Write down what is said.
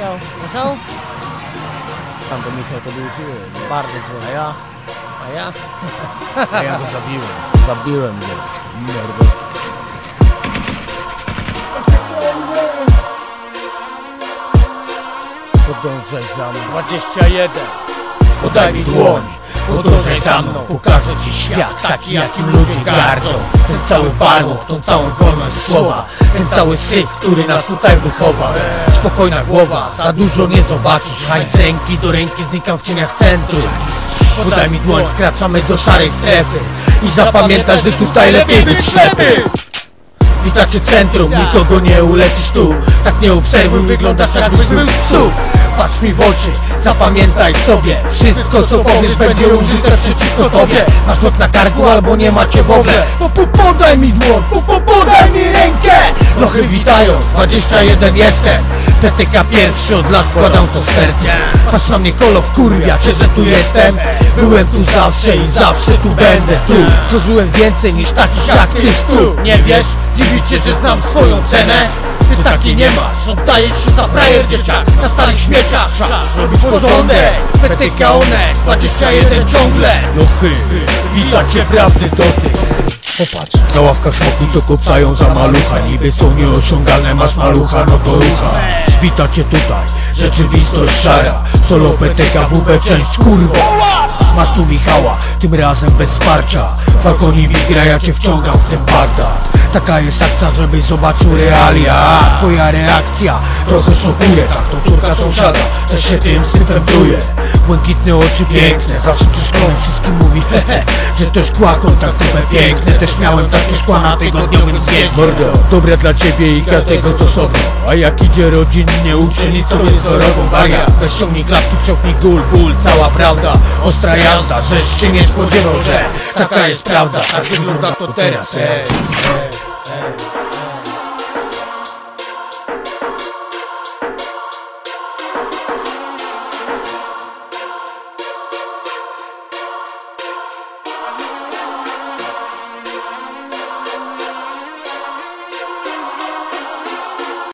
Michał? Michał? Tam to Michał to był zły? Bardzo zły. A ja? A ja? A ja go zabiłem. Zabiłem go. Mordo. Podążaj za mną. 21. Podaj mi dłoń. Podążaj za mną. Pokażę ci świat taki, jakim ludzie gardzą. Ten cały barwok, tą całą wolność słowa. Ten cały syf, który nas tutaj wychował. Spokojna głowa, za dużo nie zobaczysz. Haj z ręki do ręki znikam w cieniach centrum. Podaj mi dłoń, wkraczamy do szarej strefy. I zapamiętaj, że tutaj lepiej być ślepy. Witacie centrum, nikogo nie uleczysz tu Tak nie obserwuj, wyglądasz jakbyś był psów Patrz mi w oczy, zapamiętaj sobie. Wszystko co powiesz będzie użyte przeciwko tobie. Masz łeb na karku albo nie macie w ogóle. Po, po, Podaj mi dłoń, po, po, podaj mi rękę. Lochy witają, 21 jestem. PTK pierwszy od lat składam w to serce. Patrz na mnie kolo wkurwia cię, że tu jestem. Byłem tu zawsze i zawsze tu będę Tu. Stworzyłem więcej niż takich jak ty stu Nie wiesz? Dziwicie, że znam swoją cenę? Takiej nie masz, oddajesz się za frajer dzieciak. Na starych śmieciach trzeba robić porządek. PTK Onek, 21 ciągle. Lochy, witacie prawdy dotyk Popatrz, na ławkach smoki co kopcają za malucha. Niby są nieosiągalne, masz malucha, no to rucha. Witacie tutaj, rzeczywistość szara. Solo PTK, WB, część kurwa Masz tu Michała, tym razem bez wsparcia. Falconi mi gra, ja cię wciągam w ten Bagdad Taka jest akcja, żebyś zobaczył realia. A Twoja reakcja trochę szokuje Tak to córka sąsiada, też się tym syfem truje Błękitne oczy piękne, zawsze przy szkole wszystkim mówi hehe Że to szkła kontaktowe piękne. Też miałem takie szkła na tygodniowym zjeździe. Mordo, dobre dla ciebie i każdego co sobie. A jak idzie rodzinnie, uczynić sobie wzorową wariat. Weź ściągnij klapki, przełknij gól, ból, cała prawda. Ostra jazda, żeś się nie spodziewał, że taka jest prawda. Tak wygląda to teraz, ej.